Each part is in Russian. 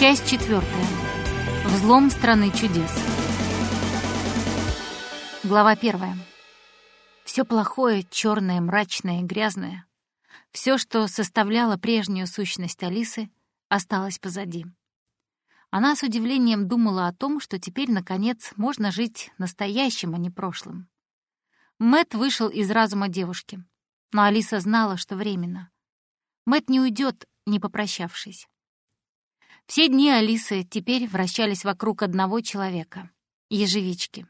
Часть четвертая. Взлом страны чудес. Глава первая. Все плохое, черное, мрачное, грязное, все, что составляло прежнюю сущность Алисы, осталось позади. Она с удивлением думала о том, что теперь, наконец, можно жить настоящим, а не прошлым. Мэт вышел из разума девушки, но Алиса знала, что временно. Мэт не уйдет, не попрощавшись. Все дни Алисы теперь вращались вокруг одного человека — ежевички.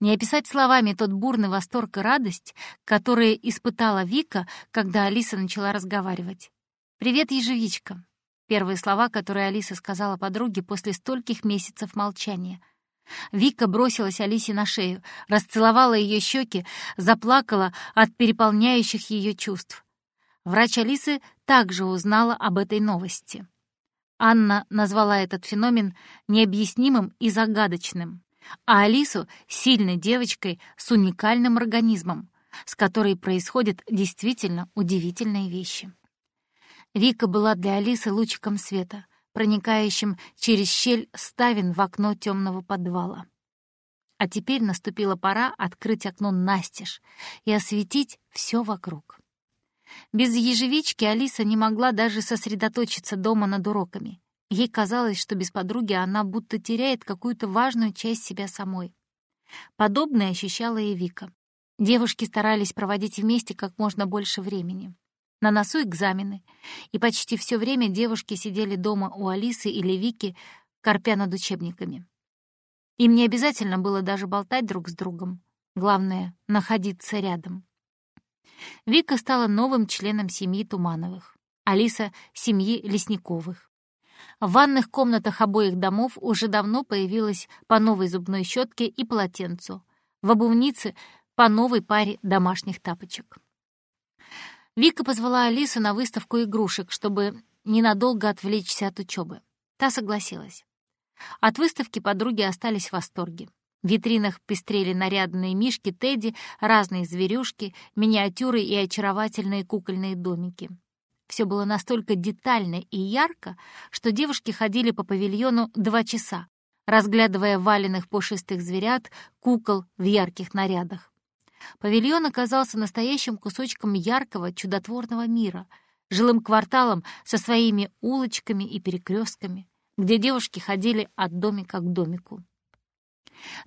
Не описать словами тот бурный восторг и радость, которые испытала Вика, когда Алиса начала разговаривать. «Привет, ежевичка!» Первые слова, которые Алиса сказала подруге после стольких месяцев молчания. Вика бросилась Алисе на шею, расцеловала ее щеки, заплакала от переполняющих ее чувств. Врач Алисы также узнала об этой новости. Анна назвала этот феномен необъяснимым и загадочным, а Алису — сильной девочкой с уникальным организмом, с которой происходят действительно удивительные вещи. Вика была для Алисы лучиком света, проникающим через щель ставен в окно темного подвала. А теперь наступила пора открыть окно настежь и осветить все вокруг. Без ежевички Алиса не могла даже сосредоточиться дома над уроками. Ей казалось, что без подруги она будто теряет какую-то важную часть себя самой. Подобное ощущала и Вика. Девушки старались проводить вместе как можно больше времени. На носу экзамены, и почти все время девушки сидели дома у Алисы или Вики, корпя над учебниками. Им не обязательно было даже болтать друг с другом. Главное — находиться рядом. Вика стала новым членом семьи Тумановых, Алиса — семьи Лесниковых. В ванных комнатах обоих домов уже давно появилась по новой зубной щетке и полотенцу, в обувнице — по новой паре домашних тапочек. Вика позвала Алису на выставку игрушек, чтобы ненадолго отвлечься от учебы. Та согласилась. От выставки подруги остались в восторге. В витринах пестрели нарядные мишки Тедди, разные зверюшки, миниатюры и очаровательные кукольные домики. Все было настолько детально и ярко, что девушки ходили по павильону два часа, разглядывая валенных пушистых зверят, кукол в ярких нарядах. Павильон оказался настоящим кусочком яркого, чудотворного мира, жилым кварталом со своими улочками и перекрестками, где девушки ходили от домика к домику.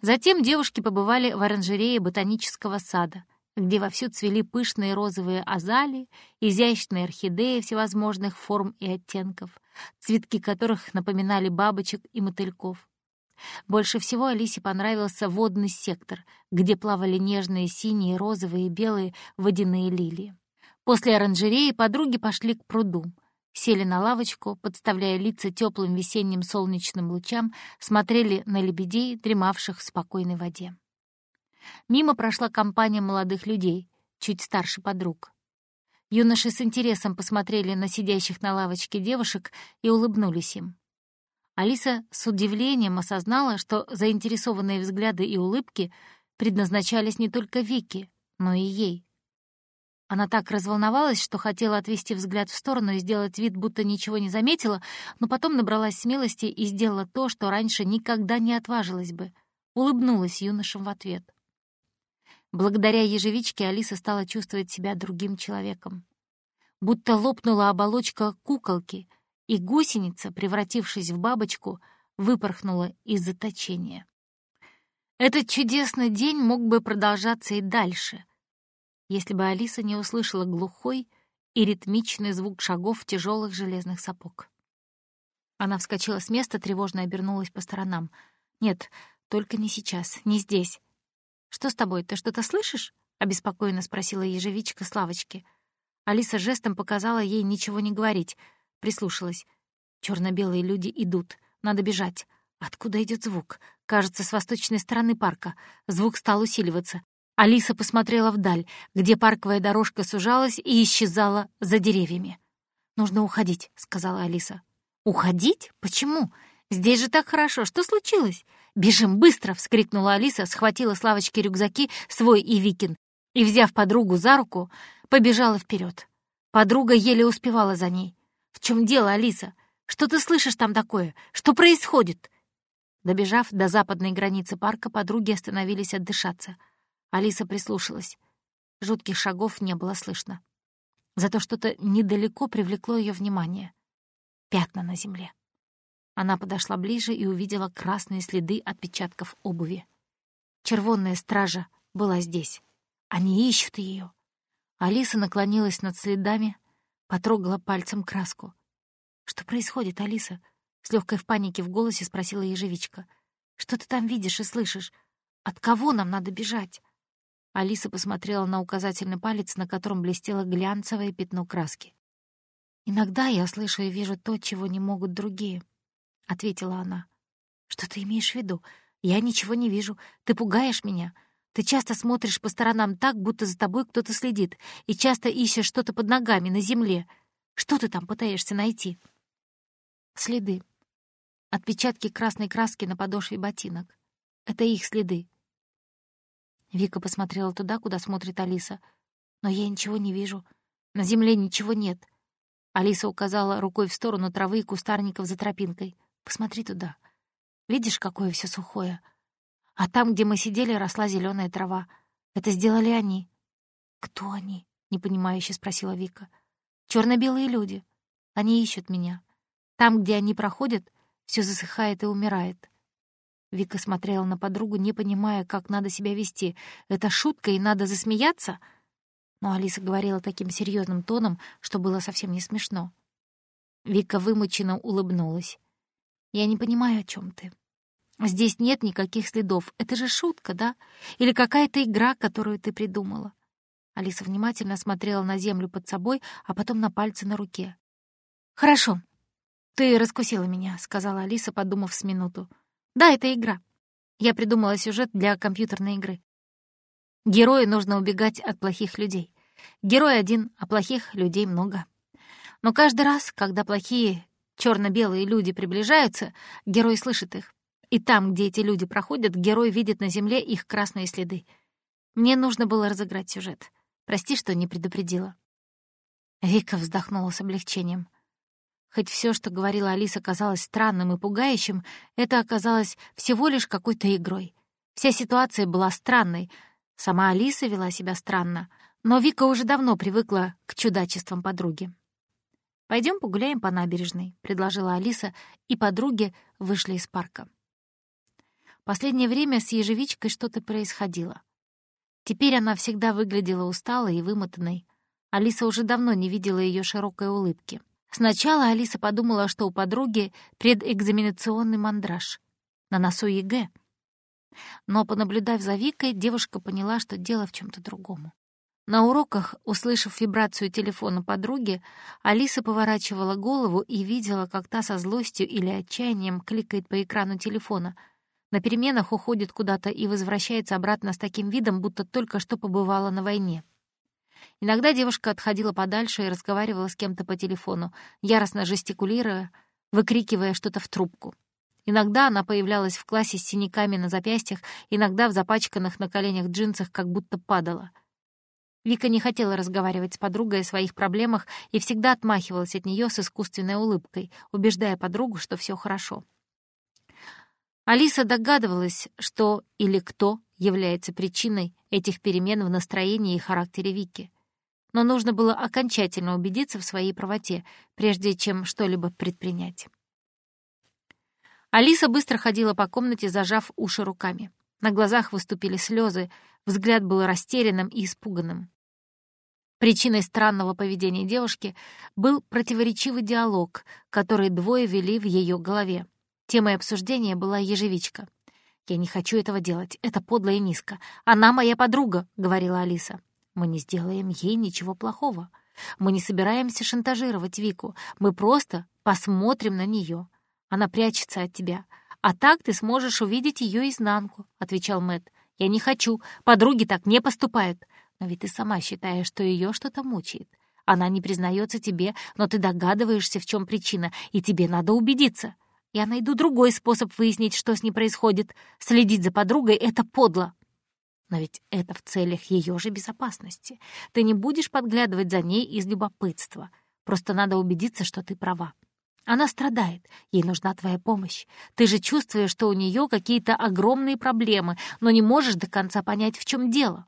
Затем девушки побывали в оранжерее ботанического сада, где вовсю цвели пышные розовые азалии, изящные орхидеи всевозможных форм и оттенков, цветки которых напоминали бабочек и мотыльков. Больше всего Алисе понравился водный сектор, где плавали нежные синие, розовые и белые водяные лилии. После оранжереи подруги пошли к пруду. Сели на лавочку, подставляя лица теплым весенним солнечным лучам, смотрели на лебедей, дремавших в спокойной воде. Мимо прошла компания молодых людей, чуть старше подруг. Юноши с интересом посмотрели на сидящих на лавочке девушек и улыбнулись им. Алиса с удивлением осознала, что заинтересованные взгляды и улыбки предназначались не только Вике, но и ей. Она так разволновалась, что хотела отвести взгляд в сторону и сделать вид, будто ничего не заметила, но потом набралась смелости и сделала то, что раньше никогда не отважилась бы. Улыбнулась юношам в ответ. Благодаря ежевичке Алиса стала чувствовать себя другим человеком. Будто лопнула оболочка куколки — и гусеница, превратившись в бабочку, выпорхнула из заточения. Этот чудесный день мог бы продолжаться и дальше, если бы Алиса не услышала глухой и ритмичный звук шагов тяжелых железных сапог. Она вскочила с места, тревожно обернулась по сторонам. «Нет, только не сейчас, не здесь». «Что с тобой, ты что-то слышишь?» — обеспокоенно спросила ежевичка Славочки. Алиса жестом показала ей ничего не говорить — Прислушалась. Черно-белые люди идут. Надо бежать. Откуда идет звук? Кажется, с восточной стороны парка. Звук стал усиливаться. Алиса посмотрела вдаль, где парковая дорожка сужалась и исчезала за деревьями. «Нужно уходить», — сказала Алиса. «Уходить? Почему? Здесь же так хорошо. Что случилось?» «Бежим быстро!» — вскрикнула Алиса, схватила с лавочки рюкзаки, свой и Викин, и, взяв подругу за руку, побежала вперед. Подруга еле успевала за ней. «В чем дело, Алиса? Что ты слышишь там такое? Что происходит?» Добежав до западной границы парка, подруги остановились отдышаться. Алиса прислушалась. Жутких шагов не было слышно. Зато что-то недалеко привлекло ее внимание. Пятна на земле. Она подошла ближе и увидела красные следы отпечатков обуви. Червонная стража была здесь. Они ищут ее. Алиса наклонилась над следами, потрогала пальцем краску. «Что происходит, Алиса?» С легкой в панике в голосе спросила ежевичка. «Что ты там видишь и слышишь? От кого нам надо бежать?» Алиса посмотрела на указательный палец, на котором блестело глянцевое пятно краски. «Иногда я слышу и вижу то, чего не могут другие», — ответила она. «Что ты имеешь в виду? Я ничего не вижу. Ты пугаешь меня. Ты часто смотришь по сторонам так, будто за тобой кто-то следит, и часто ищешь что-то под ногами, на земле. Что ты там пытаешься найти?» «Следы. Отпечатки красной краски на подошве ботинок. Это их следы». Вика посмотрела туда, куда смотрит Алиса. «Но я ничего не вижу. На земле ничего нет». Алиса указала рукой в сторону травы и кустарников за тропинкой. «Посмотри туда. Видишь, какое все сухое? А там, где мы сидели, росла зеленая трава. Это сделали они». «Кто они?» — непонимающе спросила Вика. черно белые люди. Они ищут меня. Там, где они проходят, все засыхает и умирает. Вика смотрела на подругу, не понимая, как надо себя вести. Это шутка, и надо засмеяться? Но Алиса говорила таким серьезным тоном, что было совсем не смешно. Вика вымученно улыбнулась. «Я не понимаю, о чем ты. Здесь нет никаких следов. Это же шутка, да? Или какая-то игра, которую ты придумала?» Алиса внимательно смотрела на землю под собой, а потом на пальцы на руке. «Хорошо. Ты раскусила меня», — сказала Алиса, подумав с минуту. Да, это игра. Я придумала сюжет для компьютерной игры. Герою нужно убегать от плохих людей. Герой один, а плохих людей много. Но каждый раз, когда плохие черно-белые люди приближаются, герой слышит их. И там, где эти люди проходят, герой видит на земле их красные следы. Мне нужно было разыграть сюжет. Прости, что не предупредила. Вика вздохнула с облегчением. Хоть все, что говорила Алиса, казалось странным и пугающим, это оказалось всего лишь какой-то игрой. Вся ситуация была странной. Сама Алиса вела себя странно, но Вика уже давно привыкла к чудачествам подруги. Пойдем погуляем по набережной», — предложила Алиса, и подруги вышли из парка. Последнее время с ежевичкой что-то происходило. Теперь она всегда выглядела усталой и вымотанной. Алиса уже давно не видела ее широкой улыбки. Сначала Алиса подумала, что у подруги предэкзаменационный мандраж. На носу ЕГЭ. Но, понаблюдав за Викой, девушка поняла, что дело в чем то другом. На уроках, услышав вибрацию телефона подруги, Алиса поворачивала голову и видела, как та со злостью или отчаянием кликает по экрану телефона. На переменах уходит куда-то и возвращается обратно с таким видом, будто только что побывала на войне. Иногда девушка отходила подальше и разговаривала с кем-то по телефону, яростно жестикулируя, выкрикивая что-то в трубку. Иногда она появлялась в классе с синяками на запястьях, иногда в запачканных на коленях джинсах как будто падала. Вика не хотела разговаривать с подругой о своих проблемах и всегда отмахивалась от нее с искусственной улыбкой, убеждая подругу, что все хорошо. Алиса догадывалась, что или кто является причиной этих перемен в настроении и характере Вики но нужно было окончательно убедиться в своей правоте, прежде чем что-либо предпринять. Алиса быстро ходила по комнате, зажав уши руками. На глазах выступили слезы, взгляд был растерянным и испуганным. Причиной странного поведения девушки был противоречивый диалог, который двое вели в ее голове. Темой обсуждения была ежевичка. «Я не хочу этого делать, это подло и низко. Она моя подруга», — говорила Алиса. Мы не сделаем ей ничего плохого. Мы не собираемся шантажировать Вику. Мы просто посмотрим на нее. Она прячется от тебя. А так ты сможешь увидеть ее изнанку», — отвечал Мэт. «Я не хочу. Подруги так не поступают. Но ведь ты сама считаешь, что ее что-то мучает. Она не признается тебе, но ты догадываешься, в чем причина, и тебе надо убедиться. Я найду другой способ выяснить, что с ней происходит. Следить за подругой — это подло. Но ведь это в целях ее же безопасности. Ты не будешь подглядывать за ней из любопытства. Просто надо убедиться, что ты права. Она страдает, ей нужна твоя помощь. Ты же чувствуешь, что у нее какие-то огромные проблемы, но не можешь до конца понять, в чем дело.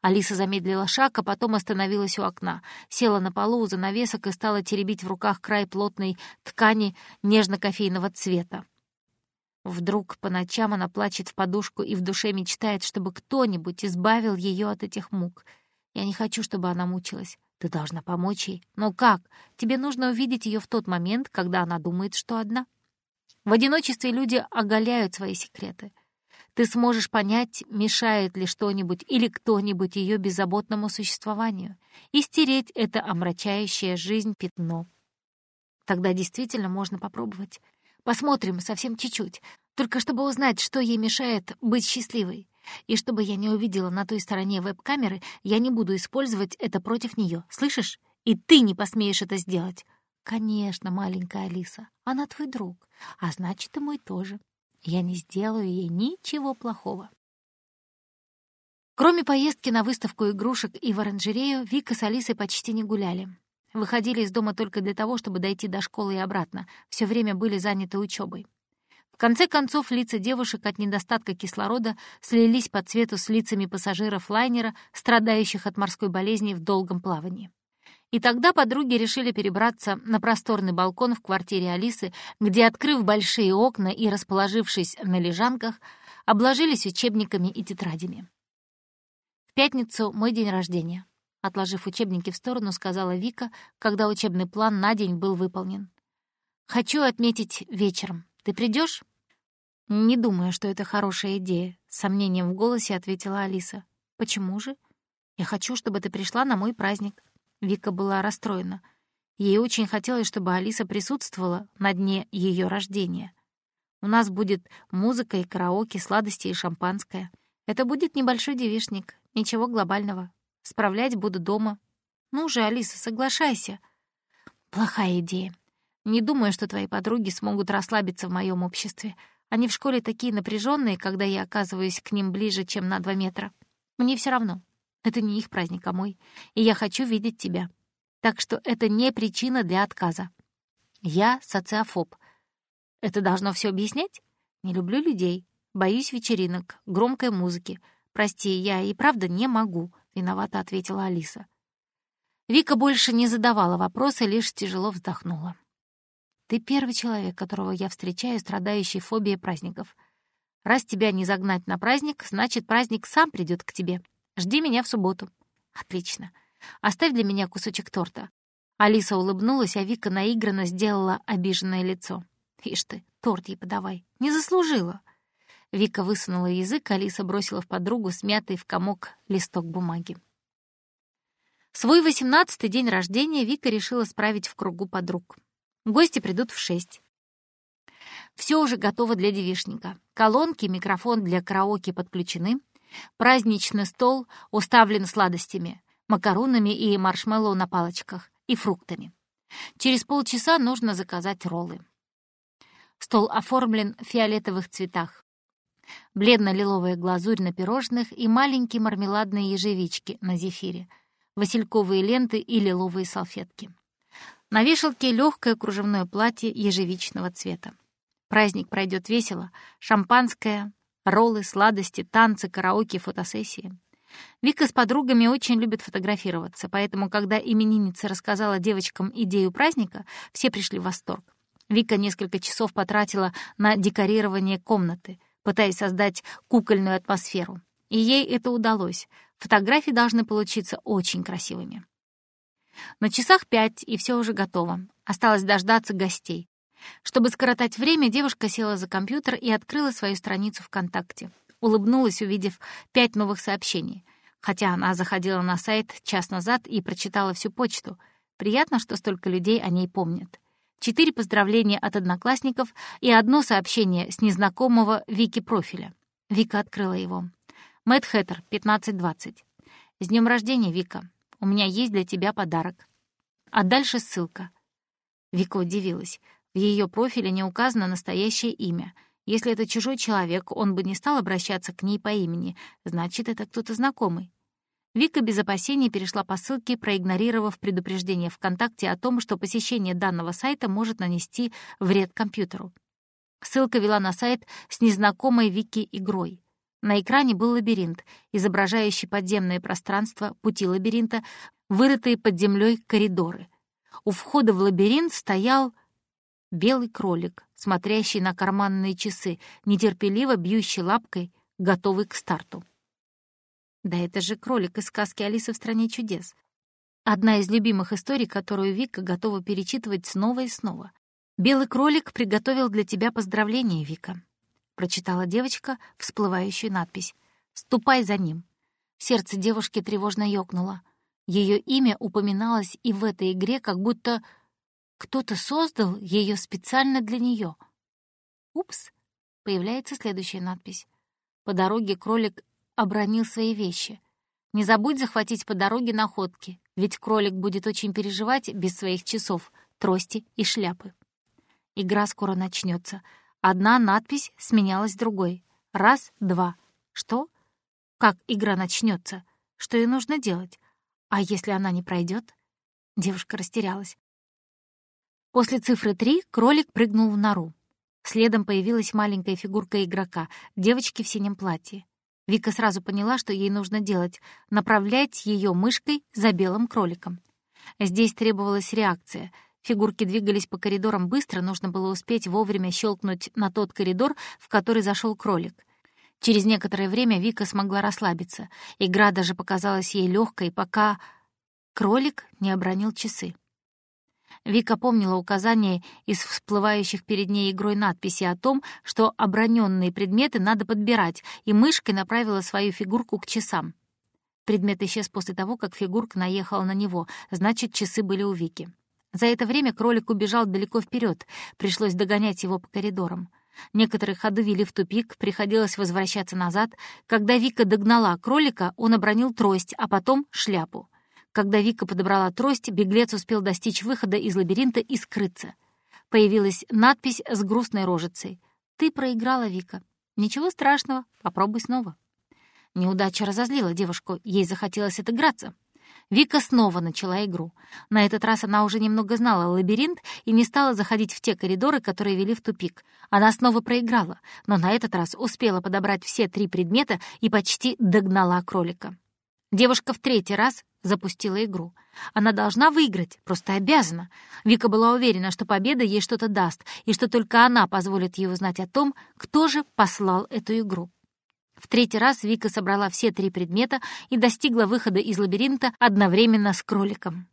Алиса замедлила шаг, а потом остановилась у окна, села на полу у занавесок и стала теребить в руках край плотной ткани нежно-кофейного цвета. Вдруг по ночам она плачет в подушку и в душе мечтает, чтобы кто-нибудь избавил ее от этих мук. Я не хочу, чтобы она мучилась. Ты должна помочь ей. Но как? Тебе нужно увидеть ее в тот момент, когда она думает, что одна. В одиночестве люди оголяют свои секреты. Ты сможешь понять, мешает ли что-нибудь или кто-нибудь ее беззаботному существованию, и стереть это омрачающее жизнь пятно. Тогда действительно можно попробовать. Посмотрим совсем чуть-чуть, только чтобы узнать, что ей мешает быть счастливой. И чтобы я не увидела на той стороне веб-камеры, я не буду использовать это против нее. Слышишь? И ты не посмеешь это сделать. Конечно, маленькая Алиса, она твой друг, а значит, и мой тоже. Я не сделаю ей ничего плохого. Кроме поездки на выставку игрушек и в оранжерею, Вика с Алисой почти не гуляли. Выходили из дома только для того, чтобы дойти до школы и обратно. Все время были заняты учебой конце концов, лица девушек от недостатка кислорода слились по цвету с лицами пассажиров лайнера, страдающих от морской болезни в долгом плавании. И тогда подруги решили перебраться на просторный балкон в квартире Алисы, где, открыв большие окна и расположившись на лежанках, обложились учебниками и тетрадями. «В пятницу мой день рождения», — отложив учебники в сторону, сказала Вика, когда учебный план на день был выполнен. «Хочу отметить вечером. Ты придешь? «Не думаю, что это хорошая идея», — с сомнением в голосе ответила Алиса. «Почему же? Я хочу, чтобы ты пришла на мой праздник». Вика была расстроена. Ей очень хотелось, чтобы Алиса присутствовала на дне ее рождения. У нас будет музыка и караоке, сладости и шампанское. Это будет небольшой девишник, ничего глобального. Справлять буду дома. Ну же, Алиса, соглашайся. Плохая идея. Не думаю, что твои подруги смогут расслабиться в моем обществе. Они в школе такие напряженные, когда я оказываюсь к ним ближе, чем на два метра. Мне все равно. Это не их праздник, а мой. И я хочу видеть тебя. Так что это не причина для отказа. Я социофоб. Это должно все объяснять? Не люблю людей. Боюсь вечеринок, громкой музыки. Прости, я и правда не могу, — виновато ответила Алиса. Вика больше не задавала вопросы, лишь тяжело вздохнула. Ты первый человек, которого я встречаю, страдающий фобией праздников. Раз тебя не загнать на праздник, значит, праздник сам придет к тебе. Жди меня в субботу. Отлично. Оставь для меня кусочек торта. Алиса улыбнулась, а Вика наигранно сделала обиженное лицо. Ишь ты, торт ей подавай. Не заслужила. Вика высунула язык, Алиса бросила в подругу смятый в комок листок бумаги. Свой восемнадцатый день рождения Вика решила справить в кругу подруг. Гости придут в шесть. Все уже готово для девишника. Колонки, микрофон для караоке подключены. Праздничный стол уставлен сладостями, макаронами и маршмеллоу на палочках и фруктами. Через полчаса нужно заказать роллы. Стол оформлен в фиолетовых цветах. Бледно-лиловая глазурь на пирожных и маленькие мармеладные ежевички на зефире, васильковые ленты и лиловые салфетки. На вешалке легкое кружевное платье ежевичного цвета. Праздник пройдет весело. Шампанское, роллы, сладости, танцы, караоке, фотосессии. Вика с подругами очень любит фотографироваться, поэтому, когда именинница рассказала девочкам идею праздника, все пришли в восторг. Вика несколько часов потратила на декорирование комнаты, пытаясь создать кукольную атмосферу. И ей это удалось. Фотографии должны получиться очень красивыми. На часах пять, и все уже готово. Осталось дождаться гостей. Чтобы скоротать время, девушка села за компьютер и открыла свою страницу ВКонтакте. Улыбнулась, увидев пять новых сообщений. Хотя она заходила на сайт час назад и прочитала всю почту. Приятно, что столько людей о ней помнят. Четыре поздравления от одноклассников и одно сообщение с незнакомого Вики профиля. Вика открыла его. Мэтт Хэттер, 1520. «С днем рождения, Вика. У меня есть для тебя подарок». А дальше ссылка. Вика удивилась. В ее профиле не указано настоящее имя. Если это чужой человек, он бы не стал обращаться к ней по имени. Значит, это кто-то знакомый. Вика без опасений перешла по ссылке, проигнорировав предупреждение ВКонтакте о том, что посещение данного сайта может нанести вред компьютеру. Ссылка вела на сайт с незнакомой Вики игрой. На экране был лабиринт, изображающий подземное пространство, пути лабиринта, вырытые под землей коридоры. У входа в лабиринт стоял белый кролик, смотрящий на карманные часы, нетерпеливо бьющий лапкой, готовый к старту. Да это же кролик из сказки «Алиса в стране чудес». Одна из любимых историй, которую Вика готова перечитывать снова и снова. «Белый кролик приготовил для тебя поздравление, Вика», — прочитала девочка всплывающую надпись. «Ступай за ним». Сердце девушки тревожно ёкнуло. Ее имя упоминалось и в этой игре, как будто кто-то создал ее специально для нее. Упс, появляется следующая надпись. По дороге кролик обронил свои вещи. Не забудь захватить по дороге находки, ведь кролик будет очень переживать без своих часов, трости и шляпы. Игра скоро начнется. Одна надпись сменялась другой. Раз, два. Что? Как игра начнется? Что ей нужно делать? А если она не пройдет? Девушка растерялась. После цифры три кролик прыгнул в нору. Следом появилась маленькая фигурка игрока, девочки в синем платье. Вика сразу поняла, что ей нужно делать — направлять ее мышкой за белым кроликом. Здесь требовалась реакция. Фигурки двигались по коридорам быстро, нужно было успеть вовремя щелкнуть на тот коридор, в который зашел кролик. Через некоторое время Вика смогла расслабиться. Игра даже показалась ей легкой, пока кролик не обронил часы. Вика помнила указания из всплывающих перед ней игрой надписи о том, что оброненные предметы надо подбирать, и мышкой направила свою фигурку к часам. Предмет исчез после того, как фигурка наехала на него, значит, часы были у Вики. За это время кролик убежал далеко вперед, пришлось догонять его по коридорам. Некоторые ходы вели в тупик, приходилось возвращаться назад. Когда Вика догнала кролика, он обронил трость, а потом — шляпу. Когда Вика подобрала трость, беглец успел достичь выхода из лабиринта и скрыться. Появилась надпись с грустной рожицей. «Ты проиграла, Вика. Ничего страшного, попробуй снова». Неудача разозлила девушку, ей захотелось отыграться. Вика снова начала игру. На этот раз она уже немного знала лабиринт и не стала заходить в те коридоры, которые вели в тупик. Она снова проиграла, но на этот раз успела подобрать все три предмета и почти догнала кролика. Девушка в третий раз запустила игру. Она должна выиграть, просто обязана. Вика была уверена, что победа ей что-то даст, и что только она позволит ей узнать о том, кто же послал эту игру. В третий раз Вика собрала все три предмета и достигла выхода из лабиринта одновременно с кроликом.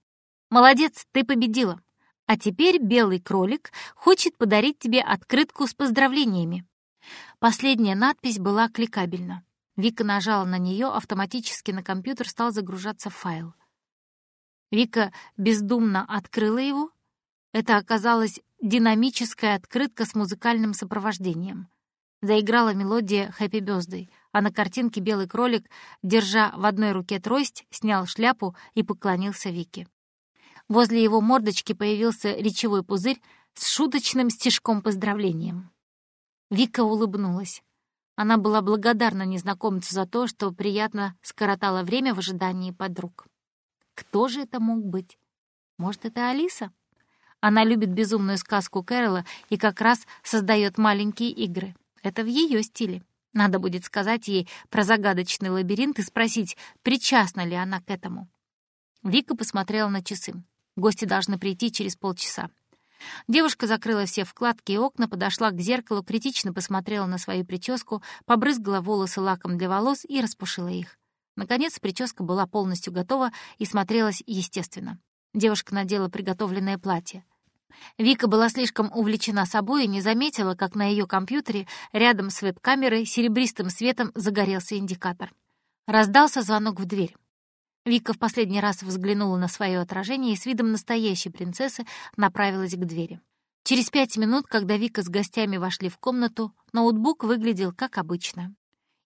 «Молодец, ты победила. А теперь белый кролик хочет подарить тебе открытку с поздравлениями». Последняя надпись была кликабельна. Вика нажала на нее, автоматически на компьютер стал загружаться файл. Вика бездумно открыла его. Это оказалась динамическая открытка с музыкальным сопровождением. Заиграла мелодия «Happy Birthday», а на картинке белый кролик, держа в одной руке трость, снял шляпу и поклонился Вике. Возле его мордочки появился речевой пузырь с шуточным стишком-поздравлением. Вика улыбнулась. Она была благодарна незнакомцу за то, что приятно скоротала время в ожидании подруг. Кто же это мог быть? Может, это Алиса? Она любит безумную сказку Кэрола и как раз создает маленькие игры. Это в ее стиле. Надо будет сказать ей про загадочный лабиринт и спросить, причастна ли она к этому. Вика посмотрела на часы. Гости должны прийти через полчаса. Девушка закрыла все вкладки и окна, подошла к зеркалу, критично посмотрела на свою прическу, побрызгала волосы лаком для волос и распушила их. Наконец, прическа была полностью готова и смотрелась естественно. Девушка надела приготовленное платье. Вика была слишком увлечена собой и не заметила, как на ее компьютере рядом с веб-камерой серебристым светом загорелся индикатор. Раздался звонок в дверь. Вика в последний раз взглянула на свое отражение и с видом настоящей принцессы направилась к двери. Через пять минут, когда Вика с гостями вошли в комнату, ноутбук выглядел как обычно.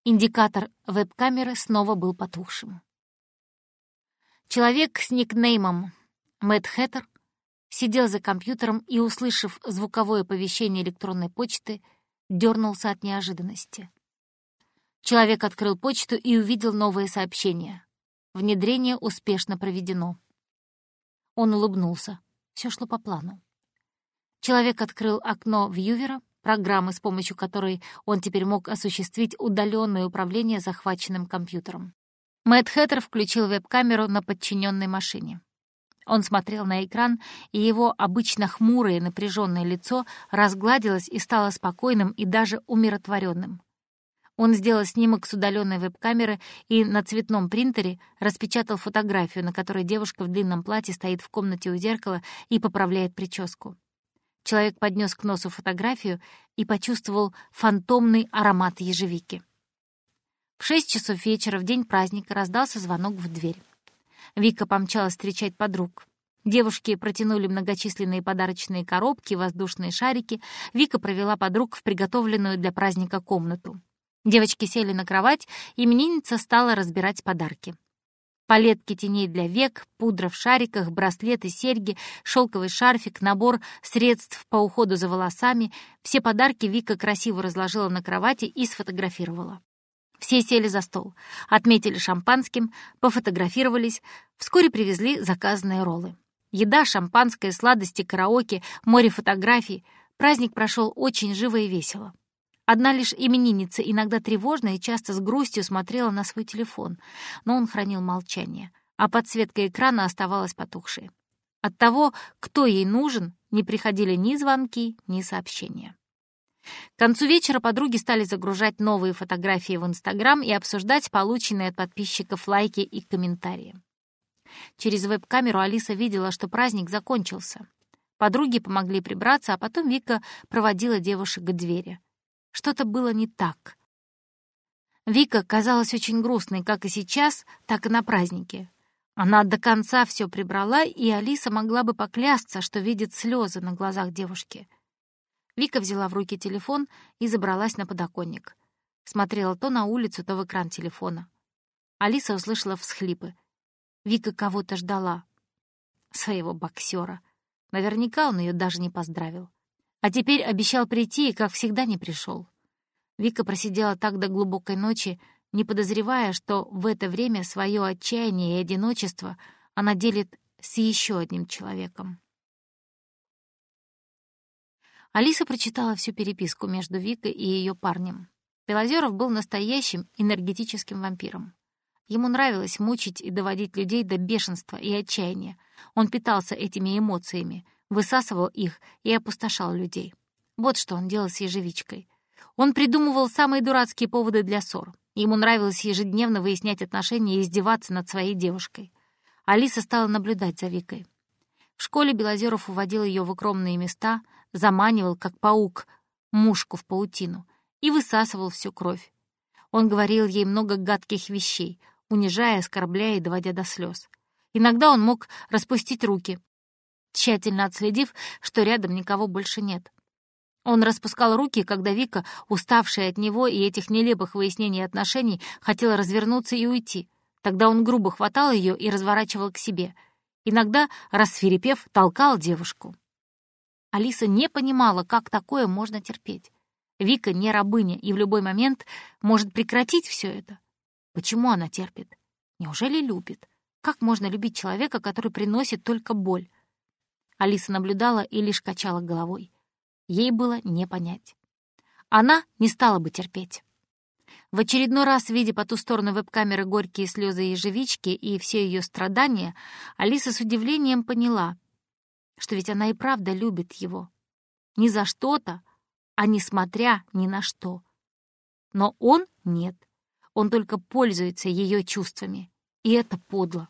Индикатор веб-камеры снова был потухшим. Человек с никнеймом Мэтт Хэттер сидел за компьютером и, услышав звуковое оповещение электронной почты, дернулся от неожиданности. Человек открыл почту и увидел новое сообщение. Внедрение успешно проведено. Он улыбнулся. Все шло по плану. Человек открыл окно вьювера, программы, с помощью которой он теперь мог осуществить удаленное управление захваченным компьютером. Мэтт Хэттер включил веб-камеру на подчиненной машине. Он смотрел на экран, и его обычно хмурое напряженное лицо разгладилось и стало спокойным и даже умиротворенным. Он сделал снимок с удаленной веб-камеры и на цветном принтере распечатал фотографию, на которой девушка в длинном платье стоит в комнате у зеркала и поправляет прическу. Человек поднес к носу фотографию и почувствовал фантомный аромат ежевики. В шесть часов вечера в день праздника раздался звонок в дверь. Вика помчалась встречать подруг. Девушки протянули многочисленные подарочные коробки, воздушные шарики. Вика провела подруг в приготовленную для праздника комнату. Девочки сели на кровать, и именинница стала разбирать подарки. Палетки теней для век, пудра в шариках, браслеты, серьги, шелковый шарфик, набор средств по уходу за волосами. Все подарки Вика красиво разложила на кровати и сфотографировала. Все сели за стол, отметили шампанским, пофотографировались, вскоре привезли заказанные роллы. Еда, шампанское, сладости, караоке, море фотографий. Праздник прошел очень живо и весело. Одна лишь именинница иногда тревожно и часто с грустью смотрела на свой телефон, но он хранил молчание, а подсветка экрана оставалась потухшей. От того, кто ей нужен, не приходили ни звонки, ни сообщения. К концу вечера подруги стали загружать новые фотографии в Инстаграм и обсуждать полученные от подписчиков лайки и комментарии. Через веб-камеру Алиса видела, что праздник закончился. Подруги помогли прибраться, а потом Вика проводила девушек к двери. Что-то было не так. Вика казалась очень грустной как и сейчас, так и на празднике. Она до конца все прибрала, и Алиса могла бы поклясться, что видит слезы на глазах девушки — Вика взяла в руки телефон и забралась на подоконник. Смотрела то на улицу, то в экран телефона. Алиса услышала всхлипы. Вика кого-то ждала. Своего боксера. Наверняка он ее даже не поздравил. А теперь обещал прийти и, как всегда, не пришел. Вика просидела так до глубокой ночи, не подозревая, что в это время свое отчаяние и одиночество она делит с еще одним человеком. Алиса прочитала всю переписку между Викой и ее парнем. Белозеров был настоящим энергетическим вампиром. Ему нравилось мучить и доводить людей до бешенства и отчаяния. Он питался этими эмоциями, высасывал их и опустошал людей. Вот что он делал с ежевичкой. Он придумывал самые дурацкие поводы для ссор. Ему нравилось ежедневно выяснять отношения и издеваться над своей девушкой. Алиса стала наблюдать за Викой. В школе Белозеров уводил ее в укромные места, заманивал, как паук, мушку в паутину и высасывал всю кровь. Он говорил ей много гадких вещей, унижая, оскорбляя и доводя до слез. Иногда он мог распустить руки, тщательно отследив, что рядом никого больше нет. Он распускал руки, когда Вика, уставшая от него и этих нелепых выяснений отношений, хотела развернуться и уйти. Тогда он грубо хватал ее и разворачивал к себе. Иногда, рассверепев, толкал девушку. Алиса не понимала, как такое можно терпеть. Вика не рабыня и в любой момент может прекратить все это. Почему она терпит? Неужели любит? Как можно любить человека, который приносит только боль? Алиса наблюдала и лишь качала головой. Ей было не понять. Она не стала бы терпеть. В очередной раз, видя по ту сторону веб-камеры горькие слезы ежевички и все ее страдания, Алиса с удивлением поняла, что ведь она и правда любит его. Не за что-то, а несмотря ни на что. Но он нет. Он только пользуется ее чувствами. И это подло.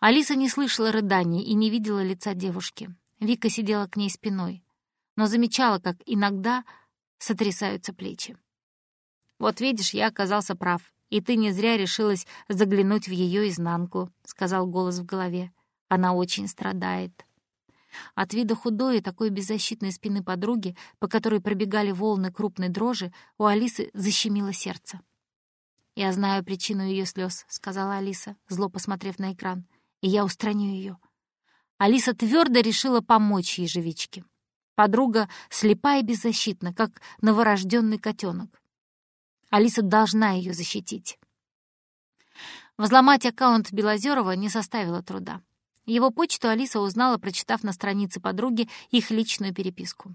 Алиса не слышала рыданий и не видела лица девушки. Вика сидела к ней спиной, но замечала, как иногда сотрясаются плечи. «Вот видишь, я оказался прав, и ты не зря решилась заглянуть в ее изнанку», — сказал голос в голове. «Она очень страдает». От вида худой и такой беззащитной спины подруги, по которой пробегали волны крупной дрожи, у Алисы защемило сердце. «Я знаю причину ее слез», — сказала Алиса, зло посмотрев на экран, — «и я устраню ее». Алиса твердо решила помочь ежевичке. Подруга слепа и беззащитна, как новорожденный котенок. Алиса должна ее защитить. Взломать аккаунт Белозерова не составило труда. Его почту Алиса узнала, прочитав на странице подруги их личную переписку.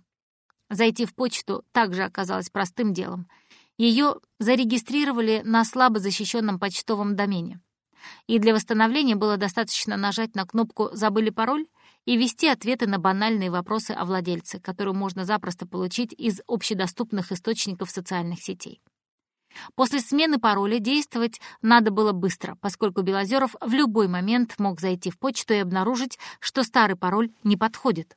Зайти в почту также оказалось простым делом. Ее зарегистрировали на слабо защищенном почтовом домене. И для восстановления было достаточно нажать на кнопку «Забыли пароль» и ввести ответы на банальные вопросы о владельце, которые можно запросто получить из общедоступных источников социальных сетей. После смены пароля действовать надо было быстро, поскольку Белозеров в любой момент мог зайти в почту и обнаружить, что старый пароль не подходит.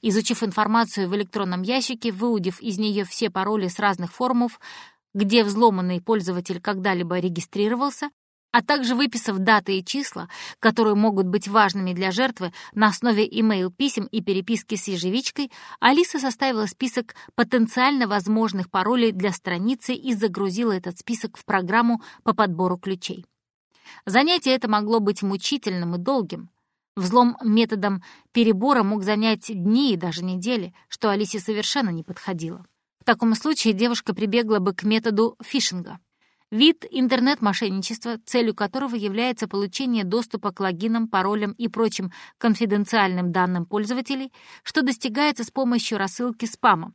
Изучив информацию в электронном ящике, выудив из нее все пароли с разных форумов, где взломанный пользователь когда-либо регистрировался, а также выписав даты и числа, которые могут быть важными для жертвы на основе имейл-писем и переписки с ежевичкой, Алиса составила список потенциально возможных паролей для страницы и загрузила этот список в программу по подбору ключей. Занятие это могло быть мучительным и долгим. Взлом методом перебора мог занять дни и даже недели, что Алисе совершенно не подходило. В таком случае девушка прибегла бы к методу фишинга — Вид интернет-мошенничества, целью которого является получение доступа к логинам, паролям и прочим конфиденциальным данным пользователей, что достигается с помощью рассылки спама,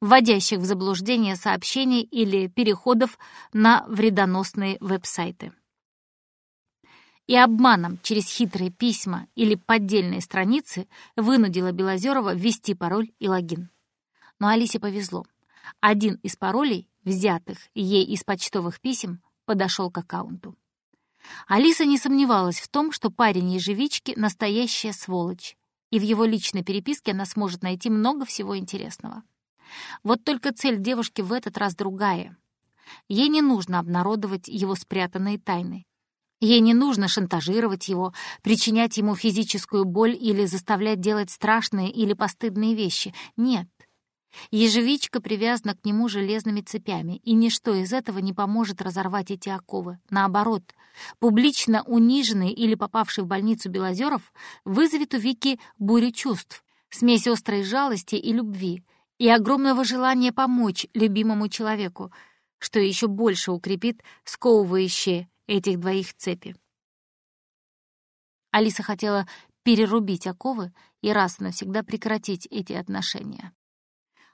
вводящих в заблуждение сообщений или переходов на вредоносные веб-сайты. И обманом через хитрые письма или поддельные страницы вынудила Белозерова ввести пароль и логин. Но Алисе повезло. Один из паролей взятых ей из почтовых писем, подошел к аккаунту. Алиса не сомневалась в том, что парень ежевички — настоящая сволочь, и в его личной переписке она сможет найти много всего интересного. Вот только цель девушки в этот раз другая. Ей не нужно обнародовать его спрятанные тайны. Ей не нужно шантажировать его, причинять ему физическую боль или заставлять делать страшные или постыдные вещи. Нет. Ежевичка привязана к нему железными цепями, и ничто из этого не поможет разорвать эти оковы. Наоборот, публично униженный или попавший в больницу Белозеров вызовет у Вики бурю чувств, смесь острой жалости и любви, и огромного желания помочь любимому человеку, что еще больше укрепит сковывающие этих двоих цепи. Алиса хотела перерубить оковы и раз навсегда прекратить эти отношения.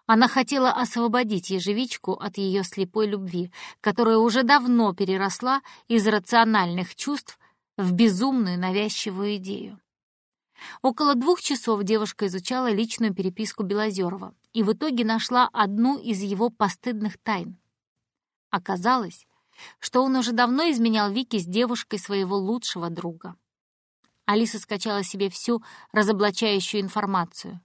Она хотела освободить ежевичку от ее слепой любви, которая уже давно переросла из рациональных чувств в безумную навязчивую идею. Около двух часов девушка изучала личную переписку Белозерова и в итоге нашла одну из его постыдных тайн. Оказалось, что он уже давно изменял Вики с девушкой своего лучшего друга. Алиса скачала себе всю разоблачающую информацию.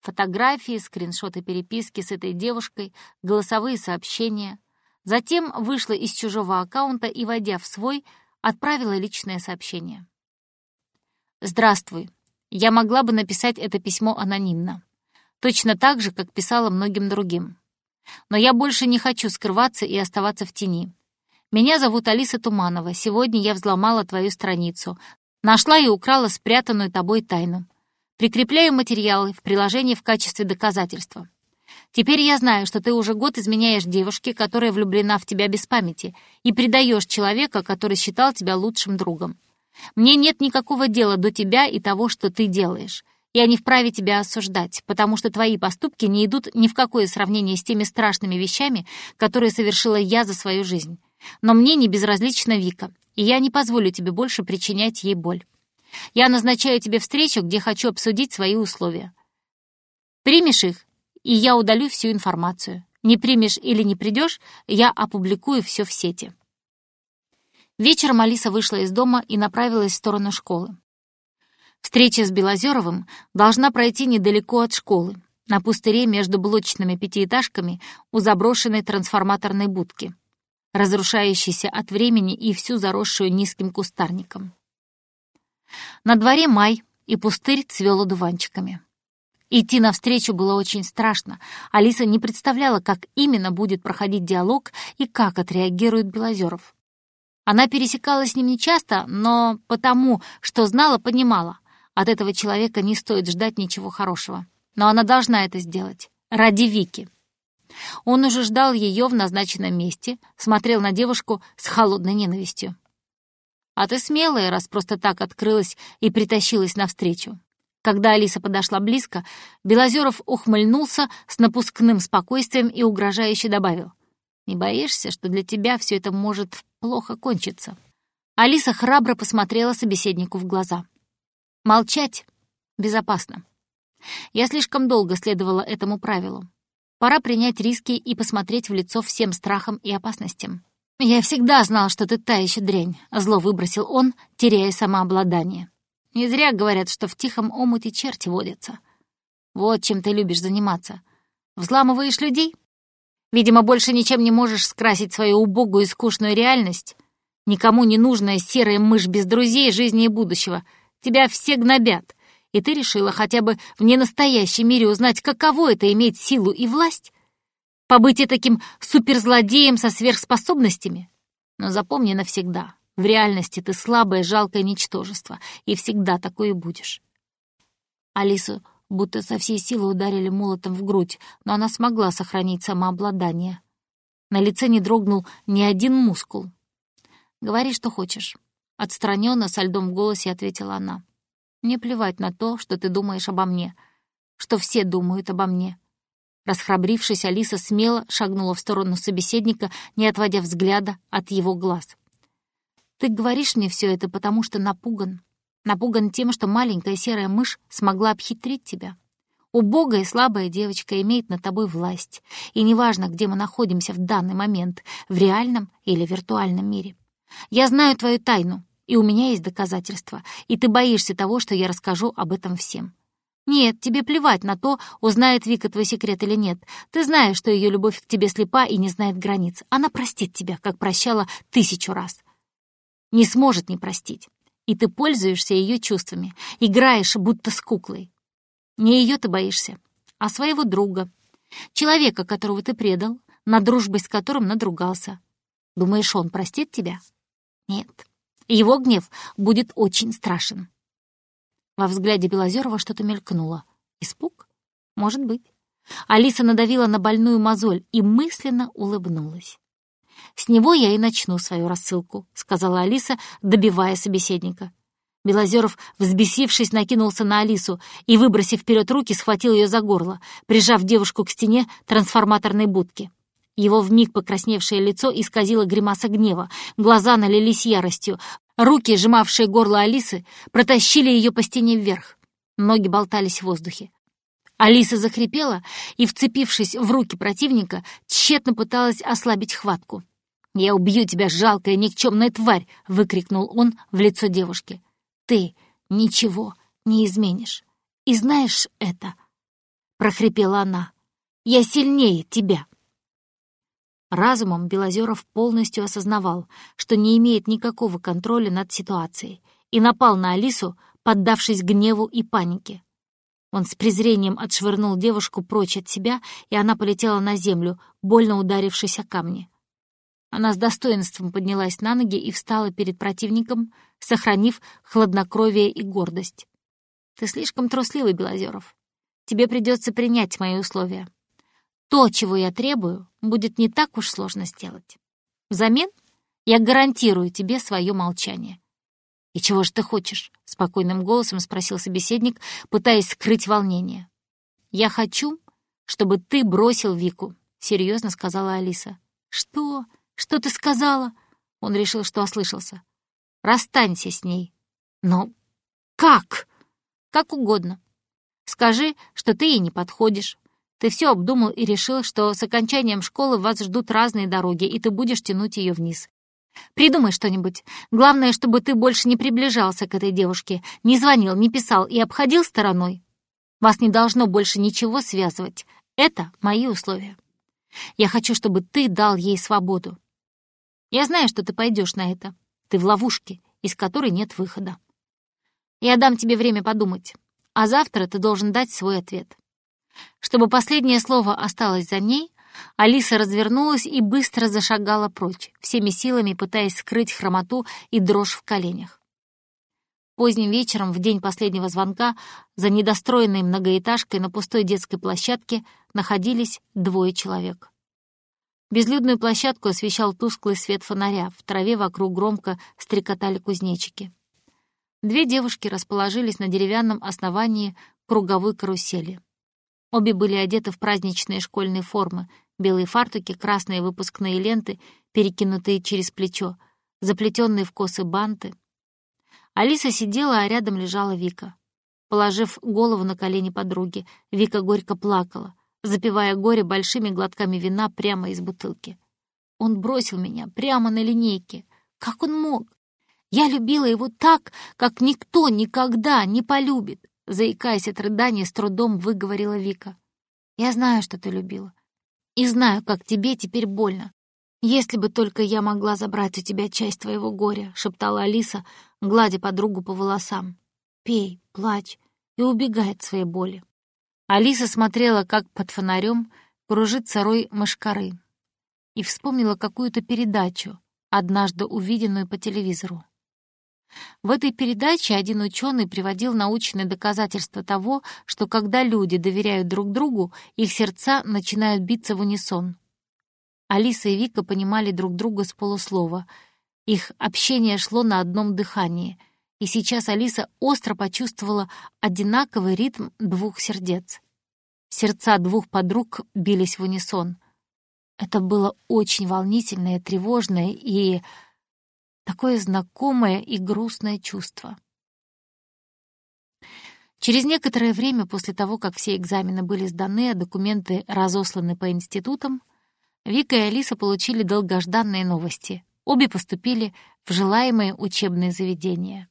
Фотографии, скриншоты переписки с этой девушкой, голосовые сообщения. Затем вышла из чужого аккаунта и, войдя в свой, отправила личное сообщение. «Здравствуй. Я могла бы написать это письмо анонимно. Точно так же, как писала многим другим. Но я больше не хочу скрываться и оставаться в тени. Меня зовут Алиса Туманова. Сегодня я взломала твою страницу. Нашла и украла спрятанную тобой тайну. Прикрепляю материалы в приложении в качестве доказательства. Теперь я знаю, что ты уже год изменяешь девушке, которая влюблена в тебя без памяти, и предаешь человека, который считал тебя лучшим другом. Мне нет никакого дела до тебя и того, что ты делаешь. Я не вправе тебя осуждать, потому что твои поступки не идут ни в какое сравнение с теми страшными вещами, которые совершила я за свою жизнь. Но мне не безразлична Вика, и я не позволю тебе больше причинять ей боль. Я назначаю тебе встречу, где хочу обсудить свои условия. Примешь их, и я удалю всю информацию. Не примешь или не придешь, я опубликую все в сети. Вечером Алиса вышла из дома и направилась в сторону школы. Встреча с Белозеровым должна пройти недалеко от школы, на пустыре между блочными пятиэтажками у заброшенной трансформаторной будки, разрушающейся от времени и всю заросшую низким кустарником. На дворе май, и пустырь цвел одуванчиками. Идти навстречу было очень страшно. Алиса не представляла, как именно будет проходить диалог и как отреагирует Белозеров. Она пересекалась с ним нечасто, но потому, что знала, понимала. От этого человека не стоит ждать ничего хорошего. Но она должна это сделать. Ради Вики. Он уже ждал ее в назначенном месте, смотрел на девушку с холодной ненавистью. А ты смелая, раз просто так открылась и притащилась навстречу. Когда Алиса подошла близко, Белозеров ухмыльнулся с напускным спокойствием и угрожающе добавил. «Не боишься, что для тебя все это может плохо кончиться?» Алиса храбро посмотрела собеседнику в глаза. «Молчать безопасно. Я слишком долго следовала этому правилу. Пора принять риски и посмотреть в лицо всем страхам и опасностям. «Я всегда знал, что ты та еще дрянь», — зло выбросил он, теряя самообладание. «Не зря говорят, что в тихом омуте черти водятся. Вот чем ты любишь заниматься. Взламываешь людей? Видимо, больше ничем не можешь скрасить свою убогую и скучную реальность. Никому не нужная серая мышь без друзей, жизни и будущего. Тебя все гнобят. И ты решила хотя бы в ненастоящем мире узнать, каково это иметь силу и власть? Побыть таким суперзлодеем со сверхспособностями? Но запомни навсегда, в реальности ты слабое, жалкое ничтожество, и всегда такой и будешь. Алису будто со всей силы ударили молотом в грудь, но она смогла сохранить самообладание. На лице не дрогнул ни один мускул. «Говори, что хочешь», — отстраненно, со льдом в голосе ответила она. «Мне плевать на то, что ты думаешь обо мне, что все думают обо мне. Расхрабрившись, Алиса смело шагнула в сторону собеседника, не отводя взгляда от его глаз. «Ты говоришь мне все это, потому что напуган. Напуган тем, что маленькая серая мышь смогла обхитрить тебя. Убогая слабая девочка имеет над тобой власть, и неважно, где мы находимся в данный момент, в реальном или виртуальном мире. Я знаю твою тайну, и у меня есть доказательства, и ты боишься того, что я расскажу об этом всем. Нет, тебе плевать на то, узнает Вика твой секрет или нет. Ты знаешь, что ее любовь к тебе слепа и не знает границ. Она простит тебя, как прощала тысячу раз. Не сможет не простить. И ты пользуешься ее чувствами, играешь, будто с куклой. Не ее ты боишься, а своего друга. Человека, которого ты предал, на дружбой с которым надругался. Думаешь, он простит тебя? Нет. Его гнев будет очень страшен. Во взгляде Белозерова что-то мелькнуло. Испуг? Может быть. Алиса надавила на больную мозоль и мысленно улыбнулась. «С него я и начну свою рассылку», — сказала Алиса, добивая собеседника. Белозеров, взбесившись, накинулся на Алису и, выбросив вперед руки, схватил ее за горло, прижав девушку к стене трансформаторной будки. Его вмиг покрасневшее лицо исказило гримаса гнева, глаза налились яростью, Руки, сжимавшие горло Алисы, протащили ее по стене вверх. Ноги болтались в воздухе. Алиса захрипела и, вцепившись в руки противника, тщетно пыталась ослабить хватку. «Я убью тебя, жалкая никчемная тварь!» — выкрикнул он в лицо девушки. «Ты ничего не изменишь. И знаешь это?» — прохрипела она. «Я сильнее тебя!» Разумом Белозеров полностью осознавал, что не имеет никакого контроля над ситуацией, и напал на Алису, поддавшись гневу и панике. Он с презрением отшвырнул девушку прочь от себя, и она полетела на землю, больно ударившись о камни. Она с достоинством поднялась на ноги и встала перед противником, сохранив хладнокровие и гордость. «Ты слишком трусливый, Белозеров. Тебе придется принять мои условия. То, чего я требую, будет не так уж сложно сделать. Взамен я гарантирую тебе свое молчание. «И чего же ты хочешь?» — спокойным голосом спросил собеседник, пытаясь скрыть волнение. «Я хочу, чтобы ты бросил Вику», — серьезно сказала Алиса. «Что? Что ты сказала?» Он решил, что ослышался. «Расстанься с ней». «Но как?» «Как угодно. Скажи, что ты ей не подходишь, ты все обдумал и решил, что с окончанием школы вас ждут разные дороги, и ты будешь тянуть ее вниз. Придумай что-нибудь. Главное, чтобы ты больше не приближался к этой девушке, не звонил, не писал и обходил стороной. Вас не должно больше ничего связывать. Это мои условия. Я хочу, чтобы ты дал ей свободу. Я знаю, что ты пойдешь на это. Ты в ловушке, из которой нет выхода. Я дам тебе время подумать, а завтра ты должен дать свой ответ. Чтобы последнее слово осталось за ней, Алиса развернулась и быстро зашагала прочь, всеми силами пытаясь скрыть хромоту и дрожь в коленях. Поздним вечером, в день последнего звонка, за недостроенной многоэтажкой на пустой детской площадке находились двое человек. Безлюдную площадку освещал тусклый свет фонаря, в траве вокруг громко стрекотали кузнечики. Две девушки расположились на деревянном основании круговой карусели. Обе были одеты в праздничные школьные формы, белые фартуки, красные выпускные ленты, перекинутые через плечо, заплетенные в косы банты. Алиса сидела, а рядом лежала Вика. Положив голову на колени подруги, Вика горько плакала, запивая горе большими глотками вина прямо из бутылки. Он бросил меня прямо на линейке. Как он мог? Я любила его так, как никто никогда не полюбит. Заикаясь от рыдания, с трудом выговорила Вика. «Я знаю, что ты любила. И знаю, как тебе теперь больно. Если бы только я могла забрать у тебя часть твоего горя», — шептала Алиса, гладя подругу по волосам. «Пей, плачь и убегай от своей боли». Алиса смотрела, как под фонарем кружится рой мышкары, и вспомнила какую-то передачу, однажды увиденную по телевизору. В этой передаче один ученый приводил научные доказательства того, что когда люди доверяют друг другу, их сердца начинают биться в унисон. Алиса и Вика понимали друг друга с полуслова. Их общение шло на одном дыхании, и сейчас Алиса остро почувствовала одинаковый ритм двух сердец. Сердца двух подруг бились в унисон. Это было очень волнительное, тревожное и Такое знакомое и грустное чувство. Через некоторое время после того, как все экзамены были сданы, а документы разосланы по институтам, Вика и Алиса получили долгожданные новости. Обе поступили в желаемые учебные заведения.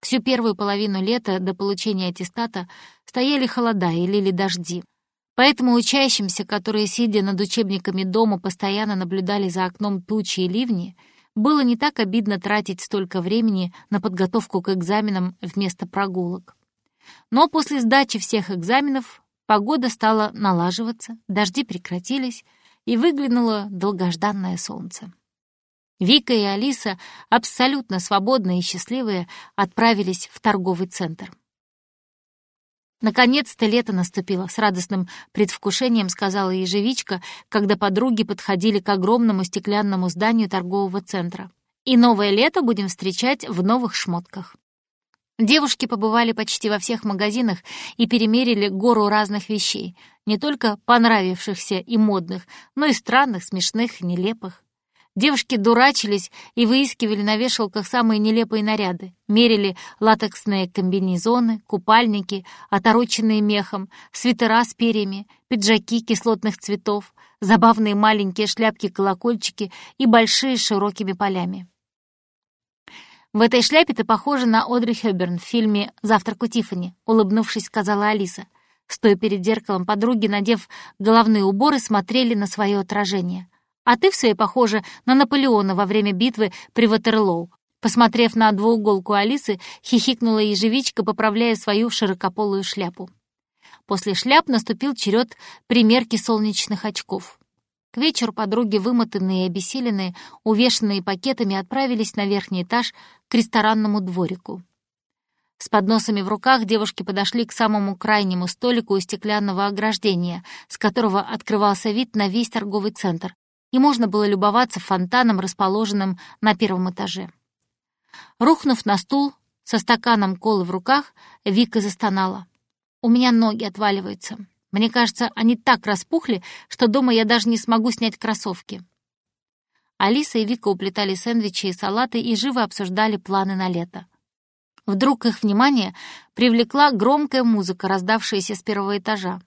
Всю первую половину лета до получения аттестата стояли холода и лили дожди. Поэтому учащимся, которые, сидя над учебниками дома, постоянно наблюдали за окном тучи и ливни, было не так обидно тратить столько времени на подготовку к экзаменам вместо прогулок. Но после сдачи всех экзаменов погода стала налаживаться, дожди прекратились, и выглянуло долгожданное солнце. Вика и Алиса, абсолютно свободные и счастливые, отправились в торговый центр. Наконец-то лето наступило, с радостным предвкушением сказала ежевичка, когда подруги подходили к огромному стеклянному зданию торгового центра. И новое лето будем встречать в новых шмотках. Девушки побывали почти во всех магазинах и перемерили гору разных вещей, не только понравившихся и модных, но и странных, смешных, нелепых. Девушки дурачились и выискивали на вешалках самые нелепые наряды. Мерили латексные комбинезоны, купальники, отороченные мехом, свитера с перьями, пиджаки кислотных цветов, забавные маленькие шляпки-колокольчики и большие широкими полями. «В этой шляпе ты похожа на Одри Хёберн в фильме «Завтрак у Тиффани», — улыбнувшись, сказала Алиса. Стоя перед зеркалом, подруги, надев головные уборы, смотрели на свое отражение. А ты в своей похожа на Наполеона во время битвы при Ватерлоу. Посмотрев на двууголку Алисы, хихикнула ежевичка, поправляя свою широкополую шляпу. После шляп наступил черед примерки солнечных очков. К вечеру подруги, вымотанные и обессиленные, увешанные пакетами, отправились на верхний этаж к ресторанному дворику. С подносами в руках девушки подошли к самому крайнему столику у стеклянного ограждения, с которого открывался вид на весь торговый центр, и можно было любоваться фонтаном, расположенным на первом этаже. Рухнув на стул со стаканом колы в руках, Вика застонала. «У меня ноги отваливаются. Мне кажется, они так распухли, что дома я даже не смогу снять кроссовки». Алиса и Вика уплетали сэндвичи и салаты и живо обсуждали планы на лето. Вдруг их внимание привлекла громкая музыка, раздавшаяся с первого этажа.